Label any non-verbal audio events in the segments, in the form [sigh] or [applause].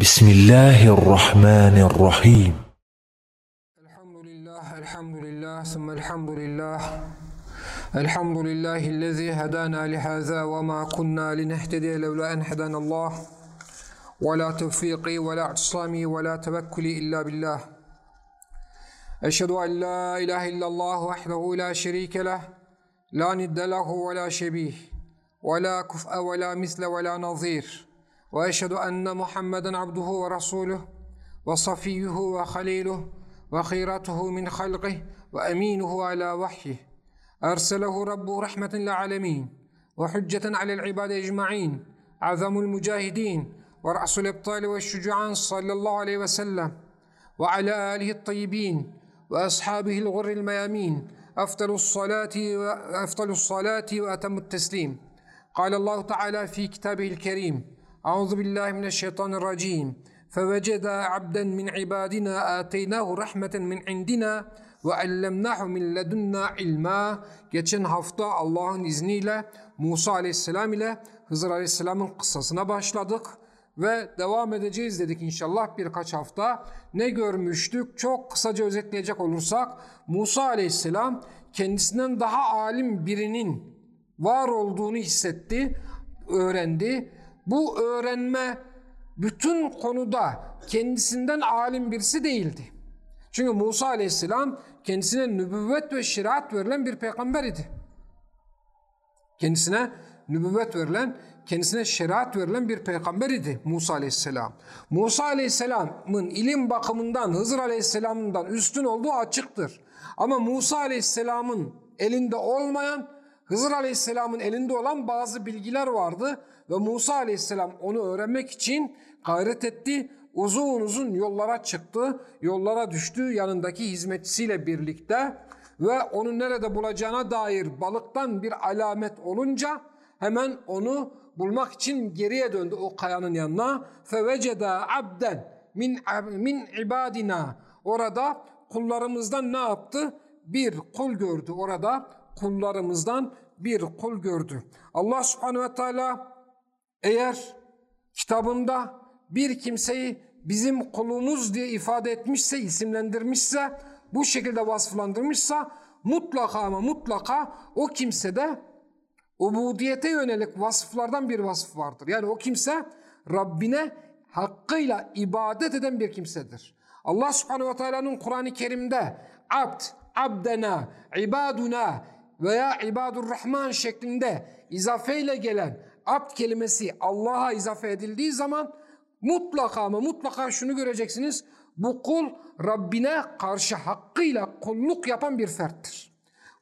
بسم الله الرحمن الرحيم. الحمد لله الحمد لله ثم الحمد لله الحمد لله الذي هدانا لهذا وما كنا لنهتدي لولا أن هدانا الله. ولا توفيقي ولا اعتصامي ولا توكلي إلا بالله. أشهد أن لا إله إلا الله وحده لا شريك له لا ند له ولا شبيه ولا كفء ولا مثل ولا نظير. وأشهد أن محمدا عبده ورسوله وصفيه وخليله وخيرته من خلقه وأمينه على وحيه. أرسله ربه رحمة للعالمين وحجة على العباد أجمعين أعظم المجاهدين ورأس الأبطال والشجعان صلى الله عليه وسلم وعلى آله الطيبين وأصحابه الغر الميامين أفضل الصلاة وأفضل الصلاة وأتم التسليم. قال الله تعالى في كتابه الكريم Auzu billahi mineşşeytanirracim. Feveceda abden min ibadina ateynahu rahmeten min indina ve allemnahu min ledunna ilma. Geçen hafta Allah'ın izniyle Musa aleyhisselam ile Hızır aleyhisselamın kıssasına başladık ve devam edeceğiz dedik inşallah birkaç hafta. Ne görmüştük? Çok kısaca özetleyecek olursak Musa aleyhisselam kendisinden daha alim birinin var olduğunu hissetti, öğrendi bu öğrenme bütün konuda kendisinden alim birisi değildi. Çünkü Musa aleyhisselam kendisine nübüvvet ve şeriat verilen bir peygamber idi. Kendisine nübüvvet verilen, kendisine şeriat verilen bir peygamber idi Musa aleyhisselam. Musa aleyhisselamın ilim bakımından Hızır aleyhisselamından üstün olduğu açıktır. Ama Musa aleyhisselamın elinde olmayan, Hızır aleyhisselamın elinde olan bazı bilgiler vardı ve Musa aleyhisselam onu öğrenmek için gayret etti uzun uzun yollara çıktı, yollara düştü yanındaki hizmetçisiyle birlikte ve onu nerede bulacağına dair balıktan bir alamet olunca hemen onu bulmak için geriye döndü o kayanın yanına. Feveceda abden min min ibadina. Orada kullarımızdan ne yaptı? Bir kul gördü orada. Kullarımızdan bir kul gördü. Allah subhanehu ve teala eğer kitabında bir kimseyi bizim kulumuz diye ifade etmişse, isimlendirmişse, bu şekilde vasıflandırmışsa mutlaka ama mutlaka o kimsede ubudiyete yönelik vasıflardan bir vasıf vardır. Yani o kimse Rabbine hakkıyla ibadet eden bir kimsedir. Allah subhanehu ve teala'nın Kur'an-ı Kerim'de abd, abdena, ibaduna veya ibadur rahman şeklinde izafeyle gelen abd kelimesi Allah'a izafe edildiği zaman mutlaka ama mutlaka şunu göreceksiniz. Bu kul Rabbine karşı hakkıyla kulluk yapan bir ferttir.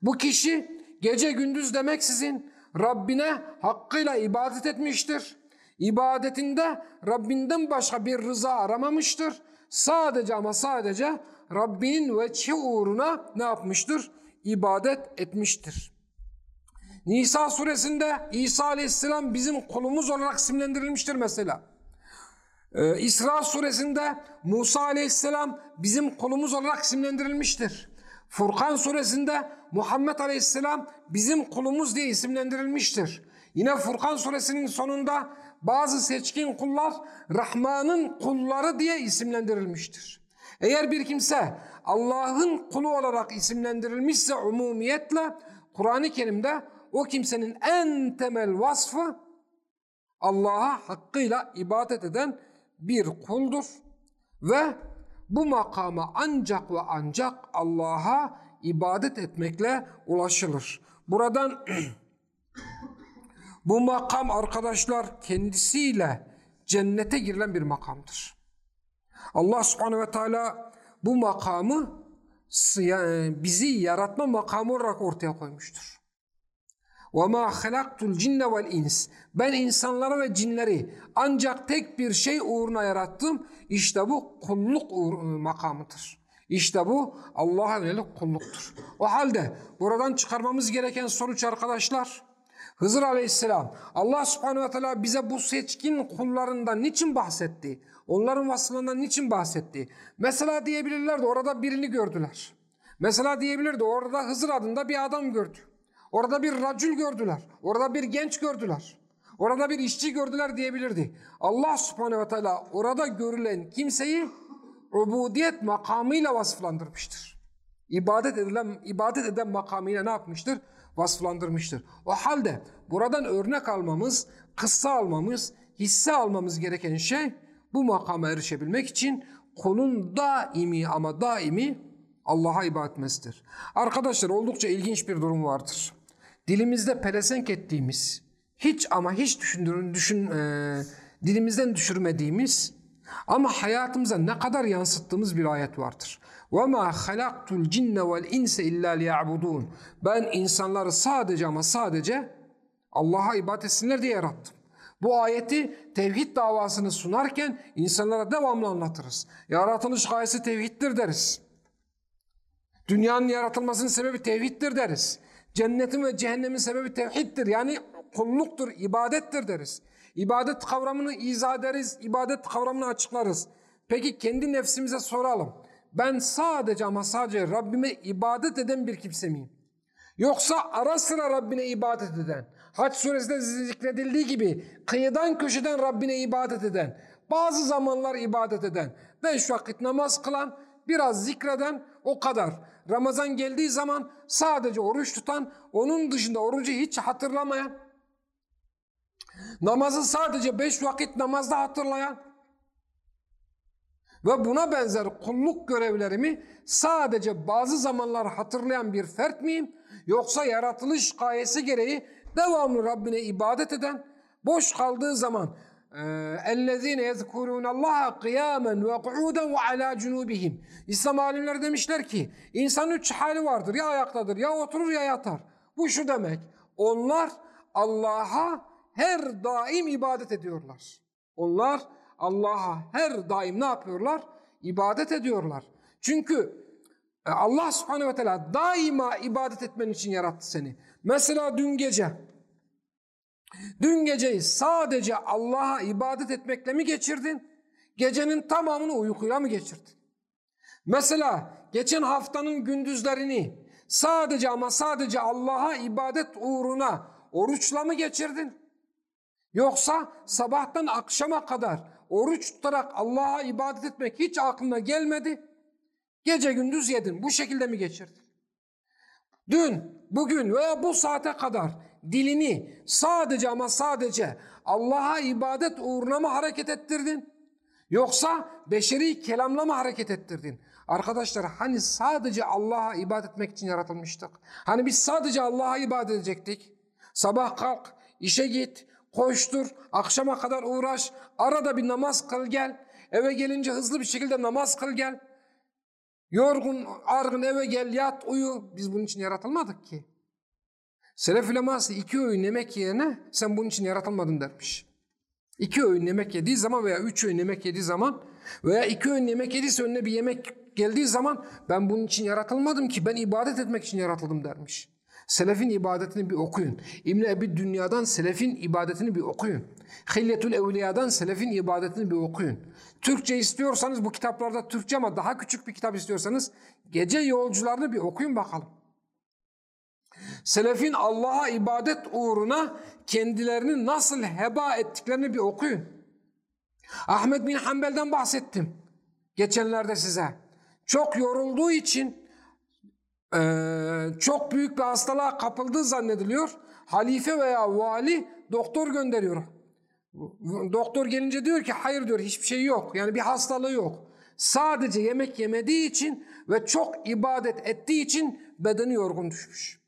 Bu kişi gece gündüz demeksizin Rabbine hakkıyla ibadet etmiştir. İbadetinde Rabbinden başka bir rıza aramamıştır. Sadece ama sadece Rabbinin veçhi uğruna ne yapmıştır? İbadet etmiştir. Nisa suresinde İsa aleyhisselam bizim kulumuz olarak isimlendirilmiştir mesela. Ee, İsra suresinde Musa aleyhisselam bizim kulumuz olarak isimlendirilmiştir. Furkan suresinde Muhammed aleyhisselam bizim kulumuz diye isimlendirilmiştir. Yine Furkan suresinin sonunda bazı seçkin kullar Rahman'ın kulları diye isimlendirilmiştir. Eğer bir kimse Allah'ın kulu olarak isimlendirilmişse umumiyetle Kur'an-ı Kerim'de o kimsenin en temel vasfı Allah'a hakkıyla ibadet eden bir kuldur ve bu makama ancak ve ancak Allah'a ibadet etmekle ulaşılır. Buradan [clears throat] bu makam arkadaşlar kendisiyle cennete girilen bir makamdır. Allah subhanehu ve teala bu makamı bizi yaratma makamı olarak ortaya koymuştur. وَمَا خَلَقْتُ الْجِنَّ وَالْاِنْسِ Ben insanları ve cinleri ancak tek bir şey uğruna yarattım. İşte bu kulluk makamıdır. İşte bu Allah'a yönelik kulluktur. O halde buradan çıkarmamız gereken sonuç arkadaşlar, Hızır Aleyhisselam Allah Subhanahu ve Teala bize bu seçkin kullarından niçin bahsetti? Onların vasfından niçin bahsetti? Mesela diyebilirlerdi orada birini gördüler. Mesela diyebilirdi orada Hızır adında bir adam gördü. Orada bir racül gördüler. Orada bir genç gördüler. Orada bir işçi gördüler diyebilirdi. Allah subhanehu ve teala orada görülen kimseyi ubudiyet makamıyla vasıflandırmıştır. İbadet edilen, ibadet eden makamıyla ne yapmıştır? Vasıflandırmıştır. O halde buradan örnek almamız, kıssa almamız, hisse almamız gereken şey bu makama erişebilmek için kulun daimi ama daimi Allah'a ibadet etmesidir. Arkadaşlar oldukça ilginç bir durum vardır Dilimizde pelesenk ettiğimiz, hiç ama hiç düşündürün, düşün, e, dilimizden düşürmediğimiz ama hayatımıza ne kadar yansıttığımız bir ayet vardır. وَمَا خَلَقْتُ الْجِنَّ وَالْاِنْسَ اِلَّا لِيَعْبُدُونَ Ben insanları sadece ama sadece Allah'a ibadet etsinler diye yarattım. Bu ayeti tevhid davasını sunarken insanlara devamlı anlatırız. Yaratılış gayesi tevhiddir deriz. Dünyanın yaratılmasının sebebi tevhiddir deriz. Cennetin ve cehennemin sebebi tevhiddir. Yani kulluktur, ibadettir deriz. İbadet kavramını izah ederiz, ibadet kavramını açıklarız. Peki kendi nefsimize soralım. Ben sadece ama sadece Rabbime ibadet eden bir kimse miyim? Yoksa ara sıra Rabbine ibadet eden, Haç suresinde zikredildiği gibi kıyıdan köşeden Rabbine ibadet eden, bazı zamanlar ibadet eden, beş vakit namaz kılan, biraz zikreden o kadar. Ramazan geldiği zaman sadece oruç tutan, onun dışında orucu hiç hatırlamayan, namazı sadece beş vakit namazda hatırlayan ve buna benzer kulluk görevlerimi sadece bazı zamanlar hatırlayan bir fert miyim? Yoksa yaratılış gayesi gereği devamlı Rabbine ibadet eden, boş kaldığı zaman اَلَّذ۪ينَ يَذْكُرُونَ اللّٰهَ قِيَامًا وَقُعُودًا وَعَلَى جُنُوبِهِمْ İslam alimleri demişler ki insan üç hali vardır. Ya ayaktadır, ya oturur, ya yatar. Bu şu demek. Onlar Allah'a her daim ibadet ediyorlar. Onlar Allah'a her daim ne yapıyorlar? İbadet ediyorlar. Çünkü Allah subhanehu ve teala daima ibadet etmen için yarattı seni. Mesela dün gece, dün geceyi sadece Allah'a ibadet etmekle mi geçirdin? Gecenin tamamını uykuyla mı geçirdin? Mesela geçen haftanın gündüzlerini sadece ama sadece Allah'a ibadet uğruna oruçla mı geçirdin? Yoksa sabahtan akşama kadar oruç tutarak Allah'a ibadet etmek hiç aklına gelmedi. Gece gündüz yedin. Bu şekilde mi geçirdin? Dün, bugün veya bu saate kadar dilini sadece ama sadece Allah'a ibadet uğruna mı hareket ettirdin? Yoksa beşeri kelamla mı hareket ettirdin? Arkadaşlar hani sadece Allah'a ibadet etmek için yaratılmıştık. Hani biz sadece Allah'a ibadet edecektik. Sabah kalk, işe git, koştur, akşama kadar uğraş, arada bir namaz kıl gel. Eve gelince hızlı bir şekilde namaz kıl gel. Yorgun, argın eve gel, yat, uyu. Biz bunun için yaratılmadık ki. Selef uleması iki öğün yemek yerine sen bunun için yaratılmadın dermiş. İki öğün yemek yediği zaman veya üç öğün yemek yediği zaman veya iki öğün yemek yediyse önüne bir yemek geldiği zaman ben bunun için yaratılmadım ki ben ibadet etmek için yaratıldım dermiş. Selefin ibadetini bir okuyun. İbn-i Ebi Dünya'dan Selefin ibadetini bir okuyun. Hilyetül Evliya'dan Selefin ibadetini bir okuyun. Türkçe istiyorsanız bu kitaplarda Türkçe ama daha küçük bir kitap istiyorsanız Gece Yolcularını bir okuyun bakalım. Selefin Allah'a ibadet uğruna kendilerini nasıl heba ettiklerini bir okuyun. Ahmet bin Hanbel'den bahsettim geçenlerde size. Çok yorulduğu için çok büyük bir hastalığa kapıldığı zannediliyor. Halife veya vali doktor gönderiyor. Doktor gelince diyor ki hayır diyor hiçbir şey yok. Yani bir hastalığı yok. Sadece yemek yemediği için ve çok ibadet ettiği için bedeni yorgun düşmüş.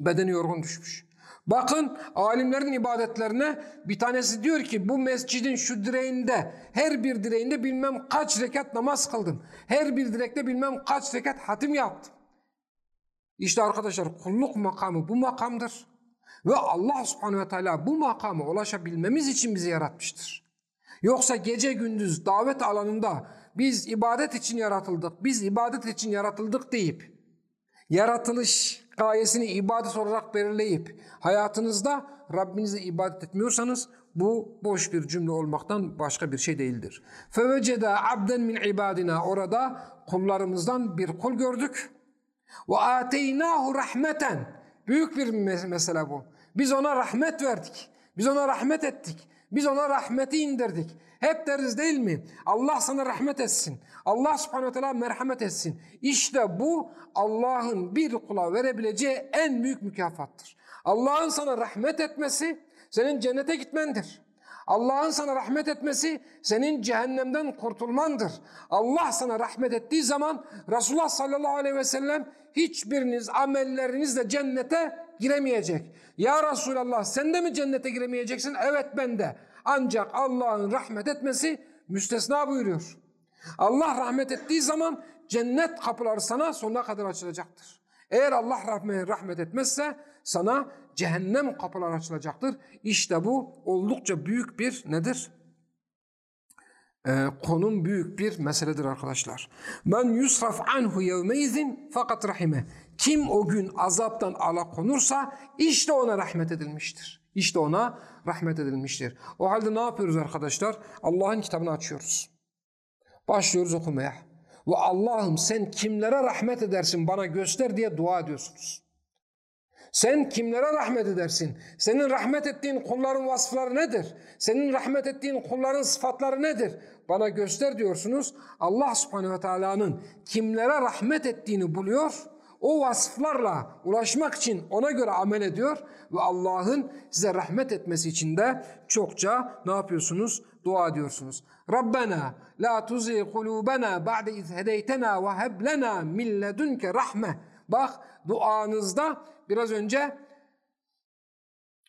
Bedeni yorgun düşmüş. Bakın alimlerin ibadetlerine bir tanesi diyor ki bu mescidin şu direğinde her bir direğinde bilmem kaç rekat namaz kıldım. Her bir direkte bilmem kaç rekat hatim yaptım. İşte arkadaşlar kulluk makamı bu makamdır. Ve Allah subhanehu ve teala bu makama ulaşabilmemiz için bizi yaratmıştır. Yoksa gece gündüz davet alanında biz ibadet için yaratıldık, biz ibadet için yaratıldık deyip yaratılış gayesini ibadet olarak belirleyip hayatınızda Rabbinize ibadet etmiyorsanız bu boş bir cümle olmaktan başka bir şey değildir. فَوَجَدَا abden min ibadina Orada kullarımızdan bir kul gördük. وَاَتَيْنَاهُ rahmeten Büyük bir mesele bu. Biz ona rahmet verdik. Biz ona rahmet ettik. Biz ona rahmeti indirdik. Hep deriz değil mi? Allah sana rahmet etsin. Allah subhanehu ve teala merhamet etsin. İşte bu Allah'ın bir kula verebileceği en büyük mükafattır. Allah'ın sana rahmet etmesi senin cennete gitmendir. Allah'ın sana rahmet etmesi senin cehennemden kurtulmandır. Allah sana rahmet ettiği zaman Resulullah sallallahu aleyhi ve sellem hiçbiriniz amellerinizle cennete giremeyecek. Ya Resulallah sen de mi cennete giremeyeceksin? Evet ben de. Ancak Allah'ın rahmet etmesi müstesna buyuruyor. Allah rahmet ettiği zaman cennet kapıları sana sonuna kadar açılacaktır. Eğer Allah rahmet, etmezse sana cehennem kapıları açılacaktır. İşte bu oldukça büyük bir nedir? Ee, konum büyük bir meseledir arkadaşlar. Men yusraf anhu yevmeizin fakat rahime. Kim o gün azaptan alakonursa işte ona rahmet edilmiştir. İşte ona rahmet edilmiştir. O halde ne yapıyoruz arkadaşlar? Allah'ın kitabını açıyoruz. Başlıyoruz okumaya. Ve Allah'ım sen kimlere rahmet edersin bana göster diye dua ediyorsunuz. Sen kimlere rahmet edersin? Senin rahmet ettiğin kulların vasıfları nedir? Senin rahmet ettiğin kulların sıfatları nedir? Bana göster diyorsunuz. Allah subhanehu ve teala'nın kimlere rahmet ettiğini buluyor. O vasıflarla ulaşmak için ona göre amel ediyor. Ve Allah'ın size rahmet etmesi için de çokça ne yapıyorsunuz? Dua ediyorsunuz. Rabbena la tuzi kulubena ba'de iz hedeytena ve heb lena min ledunke rahme. Bak duanızda biraz önce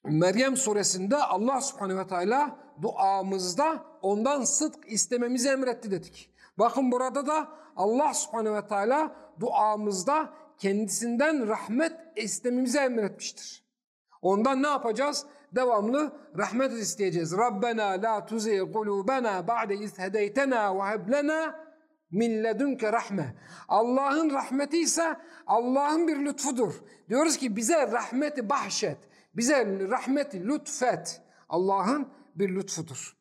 Meryem suresinde Allah subhanehu ve teala duamızda ondan sıdk istememizi emretti dedik. Bakın burada da Allah subhanehu ve teala duamızda kendisinden rahmet istememizi emretmiştir. Ondan ne yapacağız? Devamlı rahmet isteyeceğiz. Rabbena la tuzi kulubena ba'de iz hedeytena ve heb lena min ledunke rahme. Allah'ın rahmeti ise Allah'ın bir lütfudur. Diyoruz ki bize rahmeti bahşet. Bize rahmeti lütfet. Allah'ın bir lütfudur.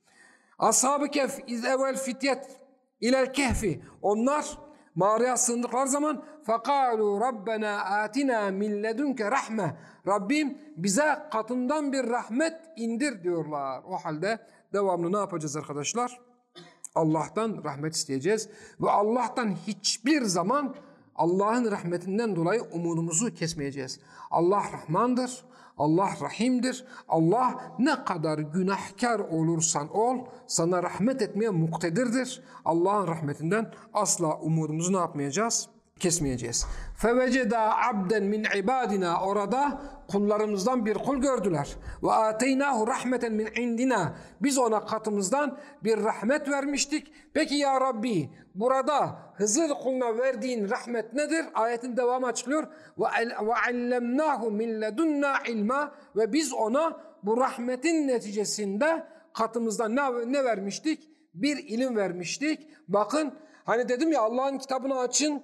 Ashab-ı Kehf iz evvel fityet ilel kehfi. Onlar mağaraya sığındıkları zaman فَقَالُوا رَبَّنَا آتِنَا مِنْ لَدُنْكَ rahme. Rabbim bize katından bir rahmet indir diyorlar. O halde devamlı ne yapacağız arkadaşlar? Allah'tan rahmet isteyeceğiz. Ve Allah'tan hiçbir zaman Allah'ın rahmetinden dolayı umudumuzu kesmeyeceğiz. Allah Rahmandır, Allah Rahim'dir. Allah ne kadar günahkar olursan ol, sana rahmet etmeye muktedirdir. Allah'ın rahmetinden asla umudumuzu ne yapmayacağız? Kesmeyeceğiz. Feveceda abden min ibadina orada kullarımızdan bir kul gördüler. Ve ateynahu rahmeten min indina. Biz ona katımızdan bir rahmet vermiştik. Peki ya Rabbi burada Hızır kuluna verdiğin rahmet nedir? Ayetin devamı açıklıyor. Ve allemnahu min ledunna ilma ve biz ona bu rahmetin neticesinde katımızdan ne, ne vermiştik? Bir ilim vermiştik. Bakın hani dedim ya Allah'ın kitabını açın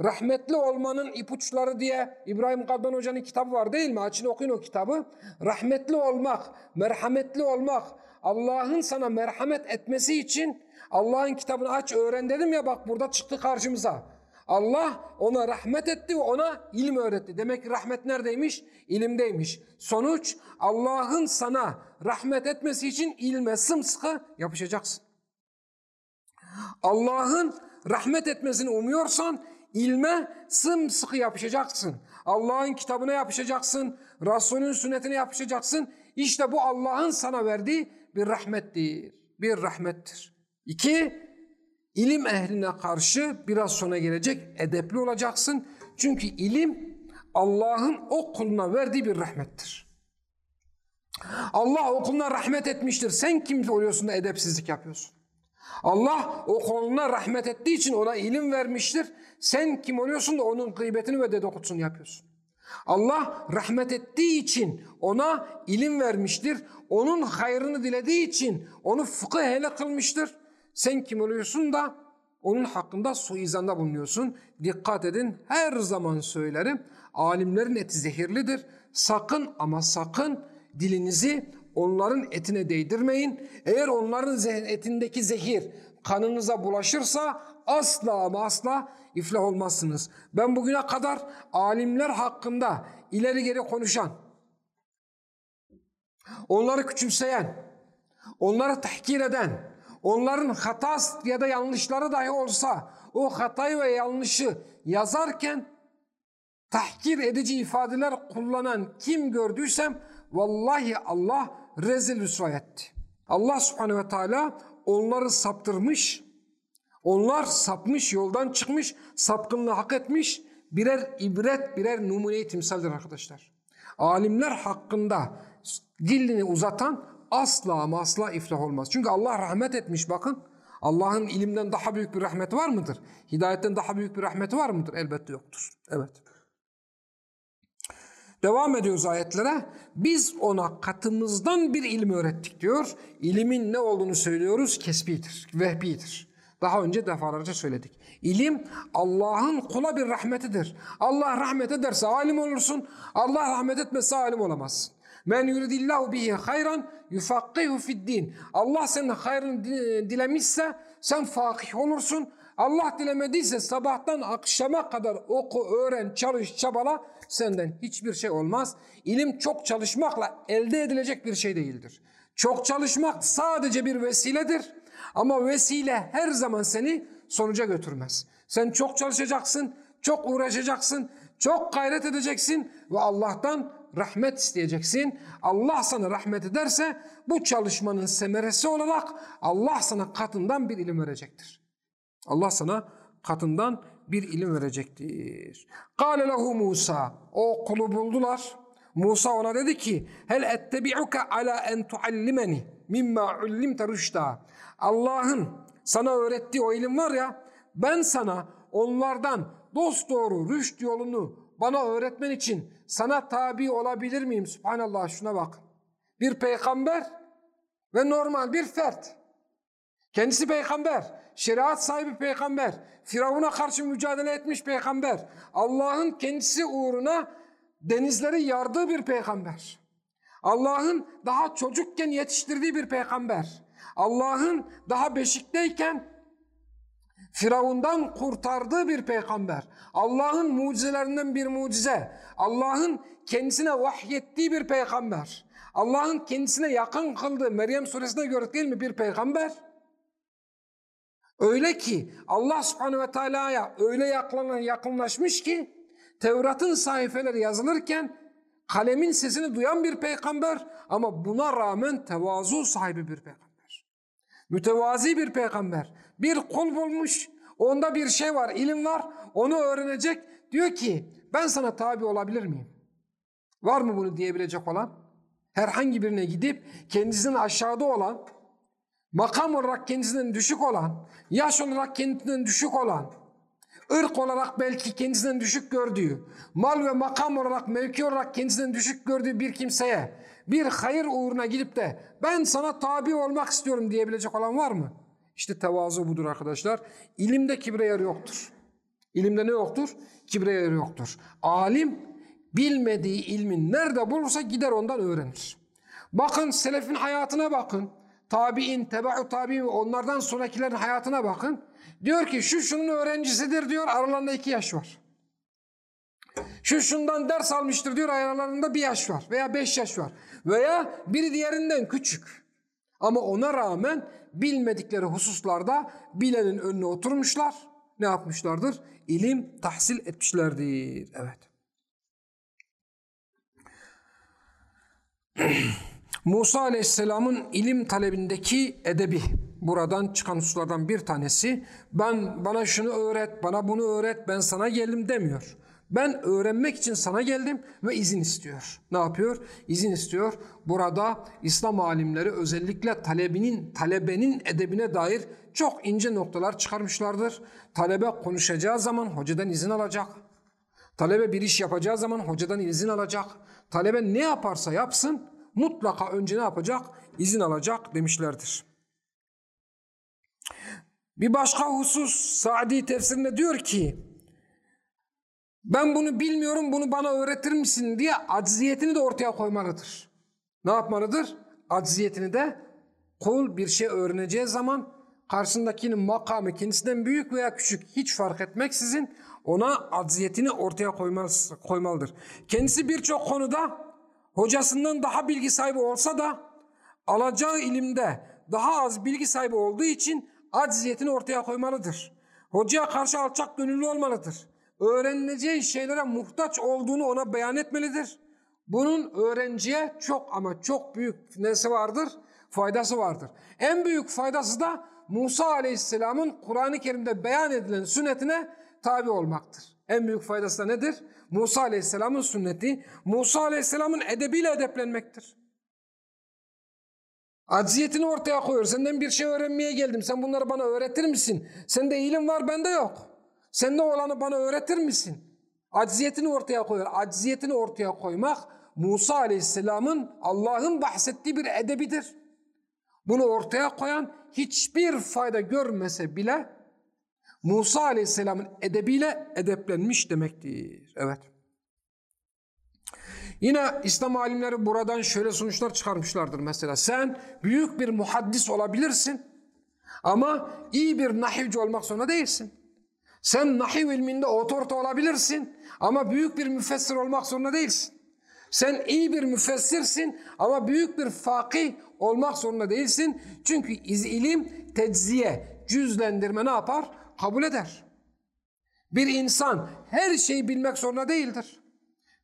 Rahmetli olmanın ipuçları diye İbrahim Kalban Hoca'nın kitabı var değil mi? Açın okuyun o kitabı. Rahmetli olmak, merhametli olmak, Allah'ın sana merhamet etmesi için Allah'ın kitabını aç öğren dedim ya bak burada çıktı karşımıza. Allah ona rahmet etti ve ona ilim öğretti. Demek ki rahmet neredeymiş? İlimdeymiş. Sonuç Allah'ın sana rahmet etmesi için ilme sımsıkı yapışacaksın. Allah'ın rahmet etmesini umuyorsan İlme sımsıkı yapışacaksın. Allah'ın kitabına yapışacaksın. Resulün sünnetine yapışacaksın. İşte bu Allah'ın sana verdiği bir rahmettir. Bir rahmettir. İki, ilim ehline karşı biraz sonra gelecek edepli olacaksın. Çünkü ilim Allah'ın o kuluna verdiği bir rahmettir. Allah o kuluna rahmet etmiştir. Sen kim oluyorsun da edepsizlik yapıyorsun? Allah o kuluna rahmet ettiği için ona ilim vermiştir. Sen kim oluyorsun da onun gıybetini ve dedikodusunu yapıyorsun. Allah rahmet ettiği için ona ilim vermiştir. Onun hayrını dilediği için onu fıkıh hele kılmıştır. Sen kim oluyorsun da onun hakkında suizanda bulunuyorsun. Dikkat edin her zaman söylerim. Alimlerin eti zehirlidir. Sakın ama sakın dilinizi onların etine değdirmeyin. Eğer onların etindeki zehir kanınıza bulaşırsa asla ama asla iflah olmazsınız. Ben bugüne kadar alimler hakkında ileri geri konuşan, onları küçümseyen, onları tahkir eden, onların hata ya da yanlışları dahi olsa o hatayı ve yanlışı yazarken tahkir edici ifadeler kullanan kim gördüysem vallahi Allah rezil rüsva etti. Allah subhanehu ve teala onları saptırmış, onlar sapmış, yoldan çıkmış, sapkınlığı hak etmiş, birer ibret, birer numuneyi timsaldir arkadaşlar. Alimler hakkında dilini uzatan asla ama asla iflah olmaz. Çünkü Allah rahmet etmiş bakın. Allah'ın ilimden daha büyük bir rahmeti var mıdır? Hidayetten daha büyük bir rahmeti var mıdır? Elbette yoktur. Evet. Devam ediyoruz ayetlere. Biz ona katımızdan bir ilim öğrettik diyor. İlimin ne olduğunu söylüyoruz? Kesbidir, vehbidir. Daha önce defalarca söyledik. İlim Allah'ın kula bir rahmetidir. Allah rahmet ederse alim olursun. Allah rahmet etmezse alim olamazsın. Men yuridillahu bihi hayran yufakkihu fid din. Allah senin hayrını dilemişse sen fakih olursun. Allah dilemediyse sabahtan akşama kadar oku, öğren, çalış, çabala senden hiçbir şey olmaz. İlim çok çalışmakla elde edilecek bir şey değildir. Çok çalışmak sadece bir vesiledir. Ama vesile her zaman seni sonuca götürmez. Sen çok çalışacaksın, çok uğraşacaksın, çok gayret edeceksin ve Allah'tan rahmet isteyeceksin. Allah sana rahmet ederse bu çalışmanın semeresi olarak Allah sana katından bir ilim verecektir. Allah sana katından bir ilim verecektir. Kale lehu Musa. O kulu buldular. Musa ona dedi ki hel ettebi'uke ala en tuallimeni mimma ullimte rüşta. Allah'ın sana öğrettiği o ilim var ya ben sana onlardan dost doğru rüşt yolunu bana öğretmen için sana tabi olabilir miyim? Subhanallah şuna bak. Bir peygamber ve normal bir fert. Kendisi peygamber, şeriat sahibi peygamber, Firavun'a karşı mücadele etmiş peygamber, Allah'ın kendisi uğruna denizleri yardığı bir peygamber. Allah'ın daha çocukken yetiştirdiği bir peygamber. Allah'ın daha beşikteyken Firavundan kurtardığı bir peygamber. Allah'ın mucizelerinden bir mucize. Allah'ın kendisine vahyettiği bir peygamber. Allah'ın kendisine yakın kıldığı Meryem suresine göre değil mi bir peygamber? Öyle ki Allah subhanehu ve teala'ya öyle yakınlaşmış ki Tevrat'ın sayfeleri yazılırken kalemin sesini duyan bir peygamber ama buna rağmen tevazu sahibi bir peygamber. Mütevazi bir peygamber. Bir kul bulmuş, onda bir şey var, ilim var, onu öğrenecek. Diyor ki ben sana tabi olabilir miyim? Var mı bunu diyebilecek olan? Herhangi birine gidip kendisinin aşağıda olan, makam olarak kendisinden düşük olan, yaş olarak kendinden düşük olan, ırk olarak belki kendisinden düşük gördüğü, mal ve makam olarak, mevki olarak kendisinden düşük gördüğü bir kimseye bir hayır uğruna gidip de ben sana tabi olmak istiyorum diyebilecek olan var mı? İşte tevazu budur arkadaşlar. İlimde kibre yer yoktur. İlimde ne yoktur? Kibre yer yoktur. Alim bilmediği ilmin nerede bulursa gider ondan öğrenir. Bakın selefin hayatına bakın. Tabi'in, teba'u tabi'in onlardan sonrakilerin hayatına bakın. Diyor ki şu şunun öğrencisidir diyor aralarında iki yaş var. Şu şundan ders almıştır diyor aralarında bir yaş var veya beş yaş var. Veya biri diğerinden küçük. Ama ona rağmen bilmedikleri hususlarda bilenin önüne oturmuşlar. Ne yapmışlardır? İlim tahsil etmişlerdir. Evet. [clears throat] Musa Aleyhisselam'ın ilim talebindeki edebi buradan çıkan hususlardan bir tanesi ben bana şunu öğret, bana bunu öğret, ben sana geldim demiyor. Ben öğrenmek için sana geldim ve izin istiyor. Ne yapıyor? İzin istiyor. Burada İslam alimleri özellikle talebinin, talebenin edebine dair çok ince noktalar çıkarmışlardır. Talebe konuşacağı zaman hocadan izin alacak. Talebe bir iş yapacağı zaman hocadan izin alacak. Talebe ne yaparsa yapsın mutlaka önce ne yapacak? İzin alacak demişlerdir. Bir başka husus Sa'di tefsirinde diyor ki ben bunu bilmiyorum bunu bana öğretir misin diye acziyetini de ortaya koymalıdır. Ne yapmalıdır? Acziyetini de kul bir şey öğreneceği zaman karşısındakinin makamı kendisinden büyük veya küçük hiç fark etmeksizin ona acziyetini ortaya koymalıdır. Kendisi birçok konuda hocasından daha bilgi sahibi olsa da alacağı ilimde daha az bilgi sahibi olduğu için acziyetini ortaya koymalıdır. Hocaya karşı alçak gönüllü olmalıdır. Öğrenileceği şeylere muhtaç olduğunu ona beyan etmelidir. Bunun öğrenciye çok ama çok büyük nesi vardır? Faydası vardır. En büyük faydası da Musa Aleyhisselam'ın Kur'an-ı Kerim'de beyan edilen sünnetine tabi olmaktır. En büyük faydası da nedir? Musa Aleyhisselam'ın sünneti, Musa Aleyhisselam'ın edebiyle edeplenmektir. Acziyetini ortaya koyuyor. Senden bir şey öğrenmeye geldim. Sen bunları bana öğretir misin? Sende ilim var, bende yok. Sende olanı bana öğretir misin? Acziyetini ortaya koyuyor. Acziyetini ortaya koymak Musa Aleyhisselam'ın Allah'ın bahsettiği bir edebidir. Bunu ortaya koyan hiçbir fayda görmese bile Musa Aleyhisselam'ın edebiyle edeplenmiş demektir. Evet. Yine İslam alimleri buradan şöyle sonuçlar çıkarmışlardır mesela. Sen büyük bir muhaddis olabilirsin ama iyi bir nahivci olmak zorunda değilsin. Sen nahiv ilminde otorite olabilirsin ama büyük bir müfessir olmak zorunda değilsin. Sen iyi bir müfessirsin ama büyük bir fakih olmak zorunda değilsin. Çünkü ilim tecziye, cüzlendirme ne yapar? Kabul eder. Bir insan her şeyi bilmek zorunda değildir.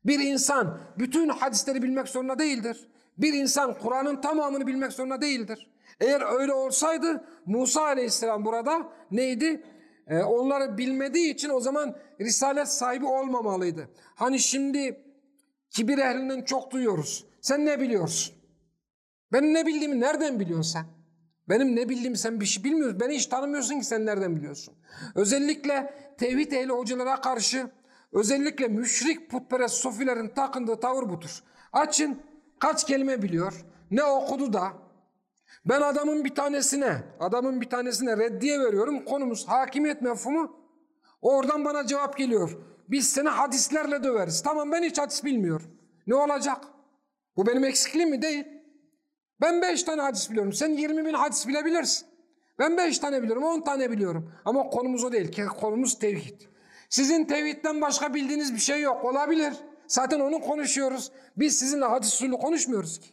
Bir insan bütün hadisleri bilmek zorunda değildir. Bir insan Kur'an'ın tamamını bilmek zorunda değildir. Eğer öyle olsaydı Musa aleyhisselam burada neydi? Ee, onları bilmediği için o zaman risalet sahibi olmamalıydı. Hani şimdi kibir ehlinden çok duyuyoruz. Sen ne biliyorsun? Benim ne bildiğimi nereden biliyorsun sen? Benim ne bildiğimi sen bir şey bilmiyorsun. Beni hiç tanımıyorsun ki sen nereden biliyorsun? Özellikle tevhid ehli hocalara karşı özellikle müşrik putperest sofilerin takındığı tavır budur. Açın kaç kelime biliyor, ne okudu da ben adamın bir tanesine, adamın bir tanesine reddiye veriyorum. Konumuz hakimiyet mefhumu. Oradan bana cevap geliyor. Biz seni hadislerle döveriz. Tamam ben hiç hadis bilmiyorum. Ne olacak? Bu benim eksikliğim mi? Değil. Ben beş tane hadis biliyorum. Sen yirmi bin hadis bilebilirsin. Ben beş tane biliyorum, on tane biliyorum. Ama konumuz o değil. Konumuz tevhid. Sizin tevhidden başka bildiğiniz bir şey yok. Olabilir. Zaten onu konuşuyoruz. Biz sizinle hadis usulü konuşmuyoruz ki.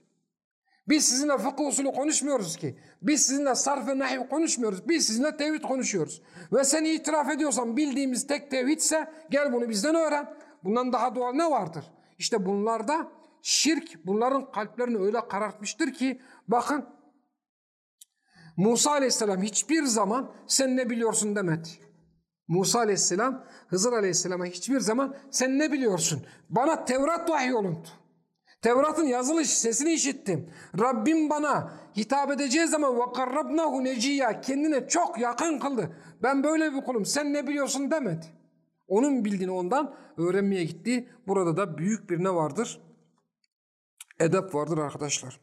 Biz sizinle fıkıh usulü konuşmuyoruz ki. Biz sizinle sarf ve nahiv konuşmuyoruz. Biz sizinle tevhid konuşuyoruz. Ve sen itiraf ediyorsan bildiğimiz tek tevhidse gel bunu bizden öğren. Bundan daha doğal ne vardır? İşte bunlarda şirk bunların kalplerini öyle karartmıştır ki bakın Musa aleyhisselam hiçbir zaman sen ne biliyorsun demedi. Musa aleyhisselam Hızır aleyhisselama hiçbir zaman sen ne biliyorsun? Bana Tevrat vahyolundu. Tevrat'ın yazılış sesini işittim. Rabbim bana hitap edeceği zaman vakarrabnahu neciya kendine çok yakın kıldı. Ben böyle bir kulum sen ne biliyorsun demedi. Onun bildiğini ondan öğrenmeye gitti. Burada da büyük bir ne vardır? Edep vardır arkadaşlar.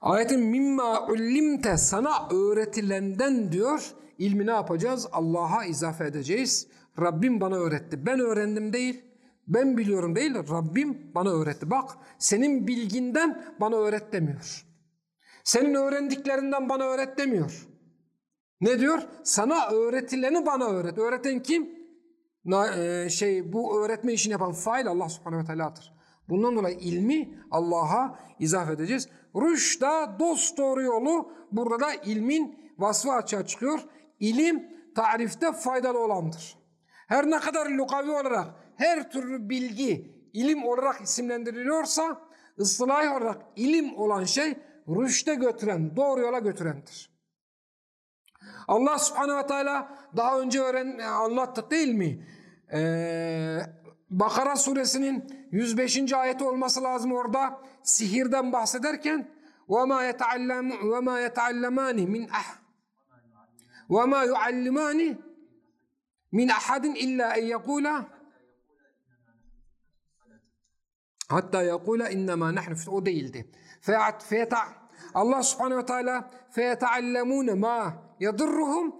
Ayetin mimma ullimte sana öğretilenden diyor. İlmi ne yapacağız? Allah'a izafe edeceğiz. Rabbim bana öğretti. Ben öğrendim değil. Ben biliyorum değil. Rabbim bana öğretti. Bak senin bilginden bana öğret demiyor. Senin öğrendiklerinden bana öğret demiyor. Ne diyor? Sana öğretileni bana öğret. Öğreten kim? E, şey bu öğretme işini yapan fail Allah subhanehu ve teala'dır. Bundan dolayı ilmi Allah'a izah edeceğiz. Rüşda dost doğru yolu burada da ilmin vasfı açığa çıkıyor. İlim tarifte faydalı olandır. Her ne kadar lukavi olarak her türlü bilgi ilim olarak isimlendiriliyorsa ıslahi olarak ilim olan şey rüşte götüren, doğru yola götürendir. Allah subhanehu ve teala daha önce öğren, anlattık değil mi? Ee, Bakara suresinin 105. ayeti olması lazım orada sihirden bahsederken وَمَا يَتَعَلَّمَ وَمَا يَتَعَلَّمَانِ مِنْ أَحْ وَمَا يُعَلِّمَانِ مِنْ أَحَدٍ إِلَّا اَنْ يَقُولَ Hatta yakula innema nahnu o değildi. Feyat feyata Allah Subhanahu ve Teala ma yadurruhum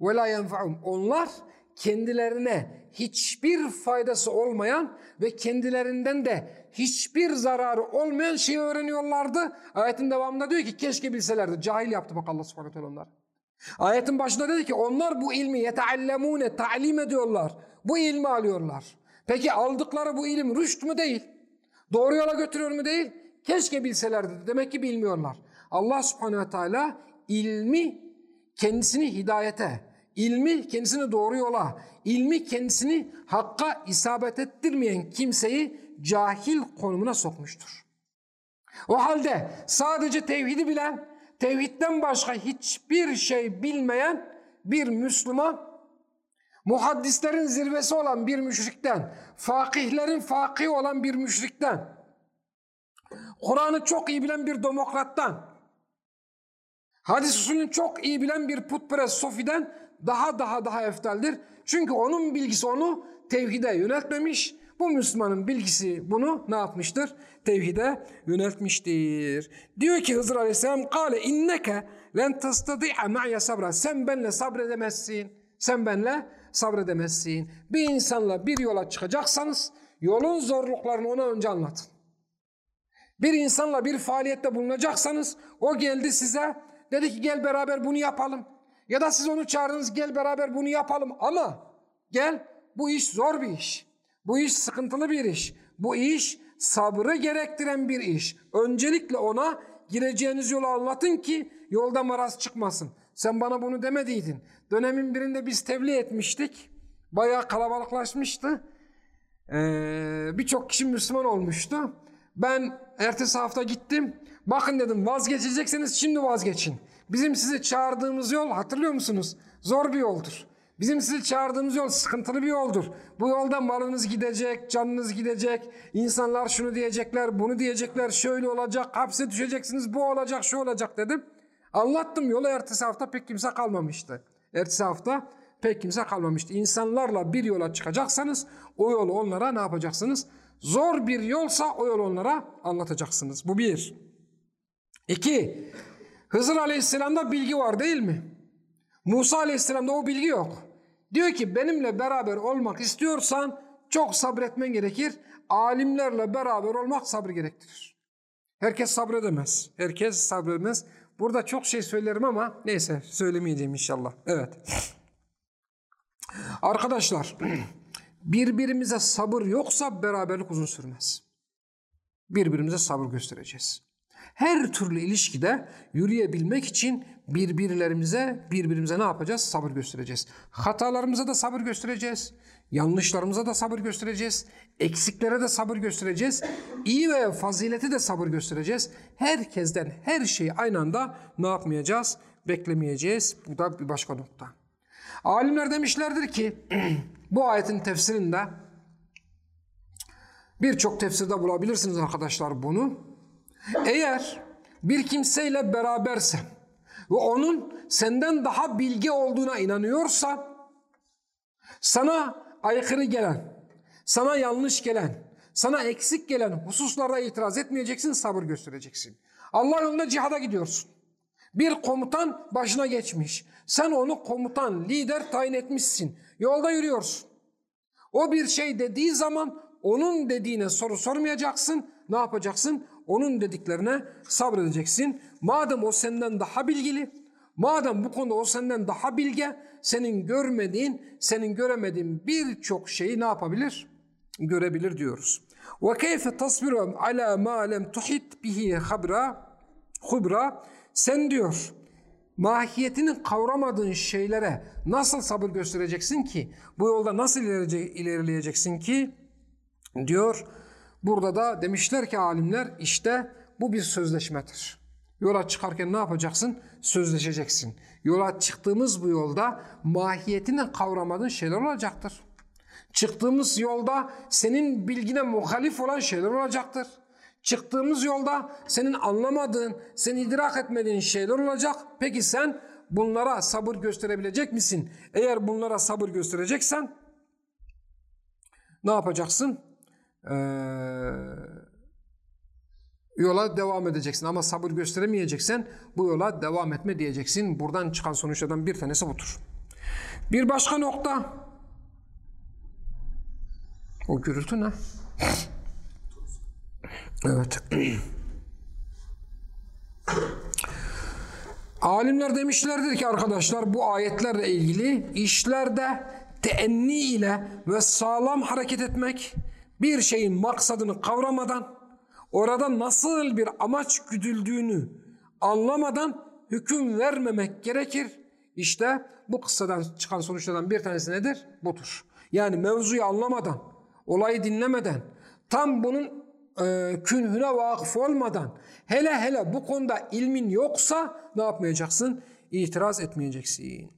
ve la yenfa'um. Onlar kendilerine hiçbir faydası olmayan ve kendilerinden de hiçbir zararı olmayan şeyi öğreniyorlardı. Ayetin devamında diyor ki keşke bilselerdi. Cahil yaptı bak Allah subhanahu teala onları. Ayetin başında dedi ki onlar bu ilmi yeteallemune talim ediyorlar. Bu ilmi alıyorlar. Peki aldıkları bu ilim rüşt mü değil? Doğru yola götürüyor mu değil? Keşke bilselerdi. Demek ki bilmiyorlar. Allah subhanehu teala ilmi kendisini hidayete, ilmi kendisini doğru yola, ilmi kendisini hakka isabet ettirmeyen kimseyi cahil konumuna sokmuştur. O halde sadece tevhidi bilen, tevhidden başka hiçbir şey bilmeyen bir Müslüman, muhaddislerin zirvesi olan bir müşrikten, fakihlerin fakih olan bir müşrikten, Kur'an'ı çok iyi bilen bir demokrattan, hadis usulünü çok iyi bilen bir putperest sofiden daha daha daha eftaldir. Çünkü onun bilgisi onu tevhide yöneltmemiş. Bu Müslümanın bilgisi bunu ne yapmıştır? Tevhide yöneltmiştir. Diyor ki Hızır Aleyhisselam kâle inneke len tastadi'a ma'ya sabra. Sen benle sabredemezsin. Sen benle sabredemezsin. Bir insanla bir yola çıkacaksanız yolun zorluklarını ona önce anlatın. Bir insanla bir faaliyette bulunacaksanız o geldi size dedi ki gel beraber bunu yapalım. Ya da siz onu çağırdınız gel beraber bunu yapalım ama gel bu iş zor bir iş. Bu iş sıkıntılı bir iş. Bu iş sabrı gerektiren bir iş. Öncelikle ona gireceğiniz yolu anlatın ki yolda maraz çıkmasın. Sen bana bunu demediydin. Dönemin birinde biz tebliğ etmiştik. Bayağı kalabalıklaşmıştı. Ee, Birçok kişi Müslüman olmuştu. Ben ertesi hafta gittim. Bakın dedim vazgeçecekseniz şimdi vazgeçin. Bizim sizi çağırdığımız yol hatırlıyor musunuz? Zor bir yoldur. Bizim sizi çağırdığımız yol sıkıntılı bir yoldur. Bu yolda malınız gidecek, canınız gidecek. İnsanlar şunu diyecekler, bunu diyecekler, şöyle olacak, hapse düşeceksiniz, bu olacak, şu olacak dedim. Anlattım yolu ertesi hafta pek kimse kalmamıştı. Ertesi hafta pek kimse kalmamıştı. İnsanlarla bir yola çıkacaksanız o yolu onlara ne yapacaksınız? Zor bir yolsa o yolu onlara anlatacaksınız. Bu bir. İki, Hızır Aleyhisselam'da bilgi var değil mi? Musa Aleyhisselam'da o bilgi yok. Diyor ki benimle beraber olmak istiyorsan çok sabretmen gerekir. Alimlerle beraber olmak sabır gerektirir. Herkes sabredemez. Herkes sabredemez. Burada çok şey söylerim ama neyse söylemeyeceğim inşallah. Evet. Arkadaşlar [clears throat] birbirimize sabır yoksa beraberlik uzun sürmez. Birbirimize sabır göstereceğiz. Her türlü ilişkide yürüyebilmek için birbirlerimize birbirimize ne yapacağız? Sabır göstereceğiz. Hatalarımıza da sabır göstereceğiz. Yanlışlarımıza da sabır göstereceğiz. Eksiklere de sabır göstereceğiz. İyi ve fazileti de sabır göstereceğiz. Herkesten her şeyi aynı anda ne yapmayacağız? Beklemeyeceğiz. Bu da bir başka nokta. Alimler demişlerdir ki [clears throat] bu ayetin tefsirinde birçok tefsirde bulabilirsiniz arkadaşlar bunu. Eğer bir kimseyle berabersen ve onun senden daha bilgi olduğuna inanıyorsa sana aykırı gelen, sana yanlış gelen, sana eksik gelen hususlarda itiraz etmeyeceksin, sabır göstereceksin. Allah yolunda cihada gidiyorsun. Bir komutan başına geçmiş. Sen onu komutan, lider tayin etmişsin. Yolda yürüyorsun. O bir şey dediği zaman onun dediğine soru sormayacaksın. Ne yapacaksın? Onun dediklerine sabredeceksin. Madem o senden daha bilgili, madem bu konuda o senden daha bilge, senin görmediğin, senin göremediğin birçok şeyi ne yapabilir? Görebilir diyoruz. Keyfe tasbiru ala ma lem tuhit bihi habra hubra sen diyor mahiyetini kavramadığın şeylere nasıl sabır göstereceksin ki? Bu yolda nasıl ilerleyeceksin ki? Diyor Burada da demişler ki alimler işte bu bir sözleşmedir. Yola çıkarken ne yapacaksın? Sözleşeceksin. Yola çıktığımız bu yolda mahiyetini kavramadığın şeyler olacaktır. Çıktığımız yolda senin bilgine muhalif olan şeyler olacaktır. Çıktığımız yolda senin anlamadığın, sen idrak etmediğin şeyler olacak. Peki sen bunlara sabır gösterebilecek misin? Eğer bunlara sabır göstereceksen ne yapacaksın? Ee, yola devam edeceksin. Ama sabır gösteremeyeceksen bu yola devam etme diyeceksin. Buradan çıkan sonuçlardan bir tanesi budur. Bir başka nokta. O gürültü ne? Evet. Alimler demişlerdir ki arkadaşlar bu ayetlerle ilgili işlerde teenni ile ve sağlam hareket etmek, bir şeyin maksadını kavramadan, orada nasıl bir amaç güdüldüğünü anlamadan hüküm vermemek gerekir. İşte bu kıssadan çıkan sonuçlardan bir tanesi nedir? Budur. Yani mevzuyu anlamadan, olayı dinlemeden, tam bunun e, künhüne vakıf olmadan, hele hele bu konuda ilmin yoksa ne yapmayacaksın? İtiraz etmeyeceksin.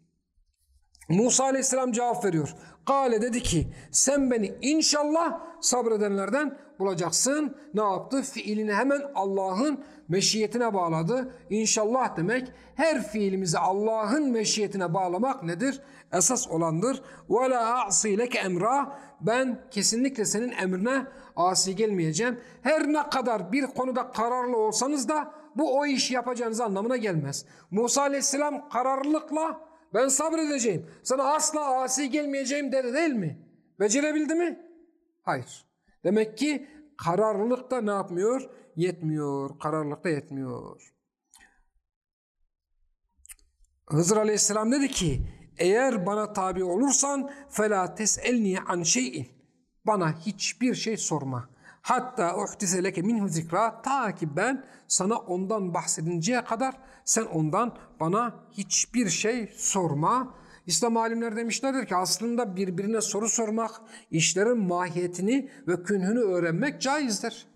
Musa aleyhisselam cevap veriyor. Kale dedi ki sen beni inşallah sabredenlerden bulacaksın. Ne yaptı? Fiilini hemen Allah'ın meşiyetine bağladı. İnşallah demek her fiilimizi Allah'ın meşiyetine bağlamak nedir? Esas olandır. La a'si leke emra. Ben kesinlikle senin emrine asi gelmeyeceğim. Her ne kadar bir konuda kararlı olsanız da bu o işi yapacağınız anlamına gelmez. Musa aleyhisselam kararlılıkla ben sabredeceğim. Sana asla asi gelmeyeceğim dedi değil mi? Becerebildi mi? Hayır. Demek ki kararlılık da ne yapmıyor? Yetmiyor. Kararlılık da yetmiyor. Hızır Aleyhisselam dedi ki eğer bana tabi olursan fela teselni an şeyin bana hiçbir şey sorma. Hatta uhdise leke minhu zikra ta ki ben sana ondan bahsedinceye kadar sen ondan bana hiçbir şey sorma. İslam alimler demişlerdir ki aslında birbirine soru sormak, işlerin mahiyetini ve künhünü öğrenmek caizdir.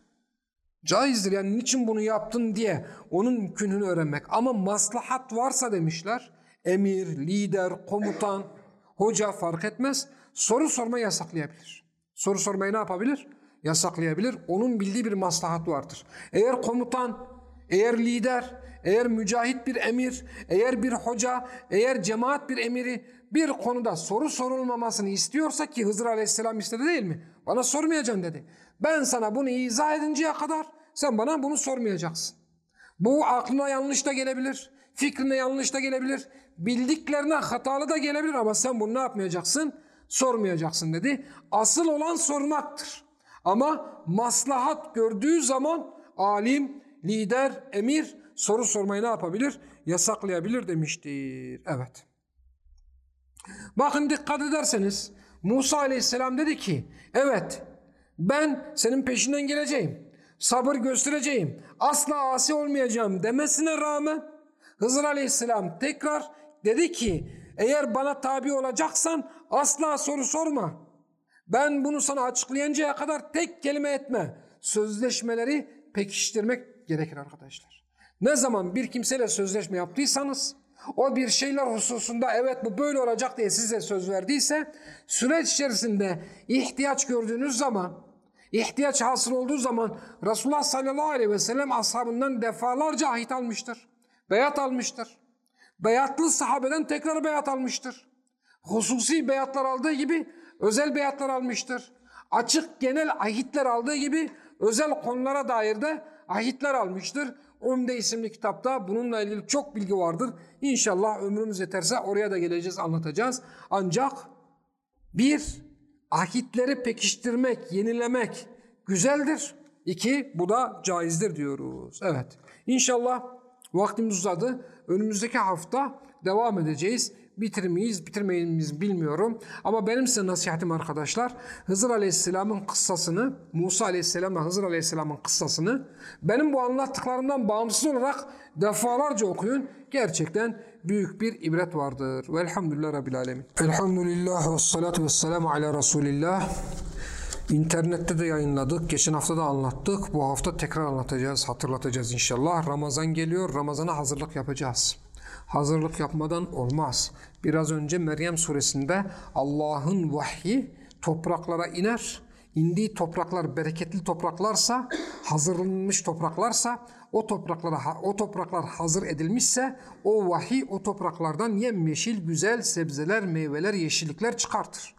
Caizdir yani niçin bunu yaptın diye onun künhünü öğrenmek. Ama maslahat varsa demişler emir, lider, komutan, hoca fark etmez. Soru sorma yasaklayabilir. Soru sormayı ne yapabilir? Yasaklayabilir. Onun bildiği bir maslahat vardır. Eğer komutan, eğer lider, eğer mücahit bir emir, eğer bir hoca, eğer cemaat bir emiri bir konuda soru sorulmamasını istiyorsa ki Hızır Aleyhisselam istedi değil mi? Bana sormayacaksın dedi. Ben sana bunu izah edinceye kadar sen bana bunu sormayacaksın. Bu aklına yanlış da gelebilir, fikrine yanlış da gelebilir, bildiklerine hatalı da gelebilir ama sen bunu ne yapmayacaksın? Sormayacaksın dedi. Asıl olan sormaktır. Ama maslahat gördüğü zaman alim, lider, emir soru sormayı ne yapabilir? Yasaklayabilir demiştir. Evet. Bakın dikkat ederseniz Musa aleyhisselam dedi ki evet ben senin peşinden geleceğim. Sabır göstereceğim. Asla asi olmayacağım demesine rağmen Hızır aleyhisselam tekrar dedi ki eğer bana tabi olacaksan asla soru sorma. Ben bunu sana açıklayıncaya kadar tek kelime etme. Sözleşmeleri pekiştirmek gerekir arkadaşlar. Ne zaman bir kimseyle sözleşme yaptıysanız o bir şeyler hususunda evet bu böyle olacak diye size söz verdiyse süreç içerisinde ihtiyaç gördüğünüz zaman ihtiyaç hasıl olduğu zaman Resulullah sallallahu aleyhi ve sellem ashabından defalarca ahit almıştır. Beyat almıştır. Beyatlı sahabeden tekrar beyat almıştır. Hususi beyatlar aldığı gibi özel beyatlar almıştır. Açık genel ahitler aldığı gibi özel konulara dair de ahitler almıştır. Umde isimli kitapta bununla ilgili çok bilgi vardır. İnşallah ömrümüz yeterse oraya da geleceğiz, anlatacağız. Ancak bir, ahitleri pekiştirmek, yenilemek güzeldir. İki, bu da caizdir diyoruz. Evet. İnşallah vaktimiz uzadı. Önümüzdeki hafta devam edeceğiz. Bitirmeyiz, bitirmeyiz bilmiyorum. Ama benim size nasihatim arkadaşlar, Hızır Aleyhisselam'ın kıssasını, Musa Aleyhisselam'la Hızır Aleyhisselam'ın kıssasını benim bu anlattıklarımdan bağımsız olarak defalarca okuyun. Gerçekten büyük bir ibret vardır. Velhamdülillah Rabbil Alemin. Elhamdülillah ve salatu ve selamu ala Resulillah. İnternette de yayınladık. Geçen hafta da anlattık. Bu hafta tekrar anlatacağız, hatırlatacağız inşallah. Ramazan geliyor. Ramazana hazırlık yapacağız. Hazırlık yapmadan olmaz. Biraz önce Meryem suresinde Allah'ın vahyi topraklara iner. İndiği topraklar bereketli topraklarsa, hazırlanmış topraklarsa, o topraklara o topraklar hazır edilmişse o vahiy o topraklardan yemyeşil güzel sebzeler, meyveler, yeşillikler çıkartır.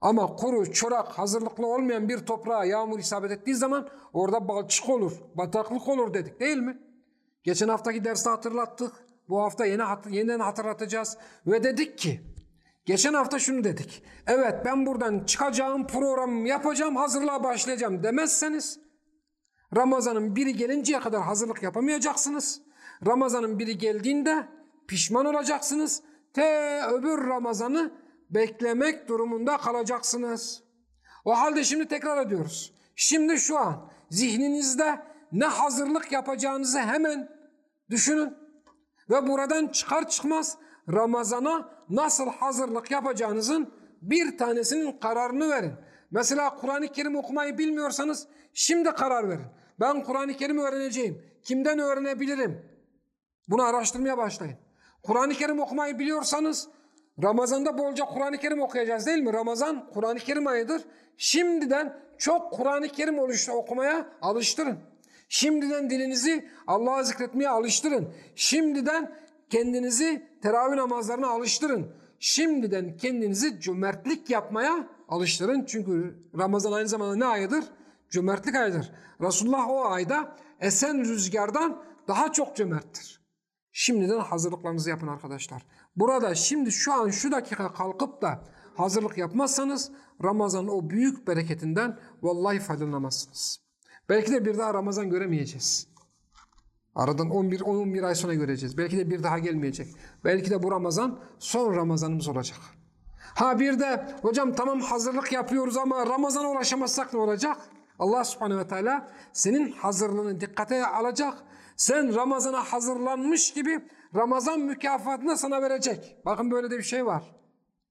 Ama kuru, çorak, hazırlıklı olmayan bir toprağa yağmur isabet ettiği zaman orada balçık olur, bataklık olur dedik değil mi? Geçen haftaki derste hatırlattık. Bu hafta yeni hat yeniden hatırlatacağız. Ve dedik ki, geçen hafta şunu dedik. Evet ben buradan çıkacağım, programımı yapacağım, hazırlığa başlayacağım demezseniz Ramazan'ın biri gelinceye kadar hazırlık yapamayacaksınız. Ramazan'ın biri geldiğinde pişman olacaksınız. Te öbür Ramazan'ı beklemek durumunda kalacaksınız. O halde şimdi tekrar ediyoruz. Şimdi şu an zihninizde ne hazırlık yapacağınızı hemen düşünün. Ve buradan çıkar çıkmaz Ramazan'a nasıl hazırlık yapacağınızın bir tanesinin kararını verin. Mesela Kur'an-ı Kerim okumayı bilmiyorsanız şimdi karar verin. Ben Kur'an-ı Kerim öğreneceğim. Kimden öğrenebilirim? Bunu araştırmaya başlayın. Kur'an-ı Kerim okumayı biliyorsanız Ramazan'da bolca Kur'an-ı Kerim okuyacağız değil mi? Ramazan Kur'an-ı Kerim ayıdır. Şimdiden çok Kur'an-ı Kerim okumaya alıştırın. Şimdiden dilinizi Allah'a zikretmeye alıştırın. Şimdiden kendinizi teravih namazlarına alıştırın. Şimdiden kendinizi cömertlik yapmaya alıştırın. Çünkü Ramazan aynı zamanda ne ayıdır? Cömertlik ayıdır. Resulullah o ayda esen rüzgardan daha çok cömerttir. Şimdiden hazırlıklarınızı yapın arkadaşlar. Burada şimdi şu an şu dakika kalkıp da hazırlık yapmazsanız Ramazan'ın o büyük bereketinden vallahi faydalanamazsınız. Belki de bir daha Ramazan göremeyeceğiz. Aradan 11-11 ay sonra göreceğiz. Belki de bir daha gelmeyecek. Belki de bu Ramazan son Ramazanımız olacak. Ha bir de hocam tamam hazırlık yapıyoruz ama Ramazan'a ulaşamazsak ne olacak? Allah subhanehu ve teala senin hazırlığını dikkate alacak. Sen Ramazan'a hazırlanmış gibi Ramazan mükafatını sana verecek. Bakın böyle de bir şey var.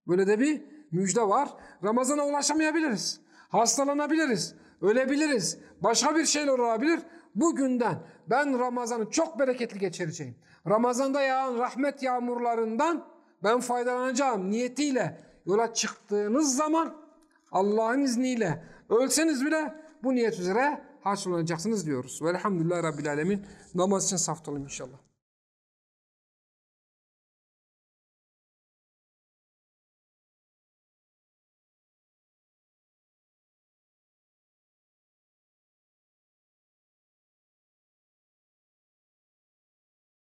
Böyle de bir müjde var. Ramazan'a ulaşamayabiliriz. Hastalanabiliriz. Ölebiliriz. Başka bir şeyler olabilir. Bugünden ben Ramazan'ı çok bereketli geçireceğim. Ramazan'da yağan rahmet yağmurlarından ben faydalanacağım niyetiyle yola çıktığınız zaman Allah'ın izniyle ölseniz bile bu niyet üzere hasılanacaksınız diyoruz. Velhamdülillah Rabbil Alemin. Namaz için saf olun inşallah.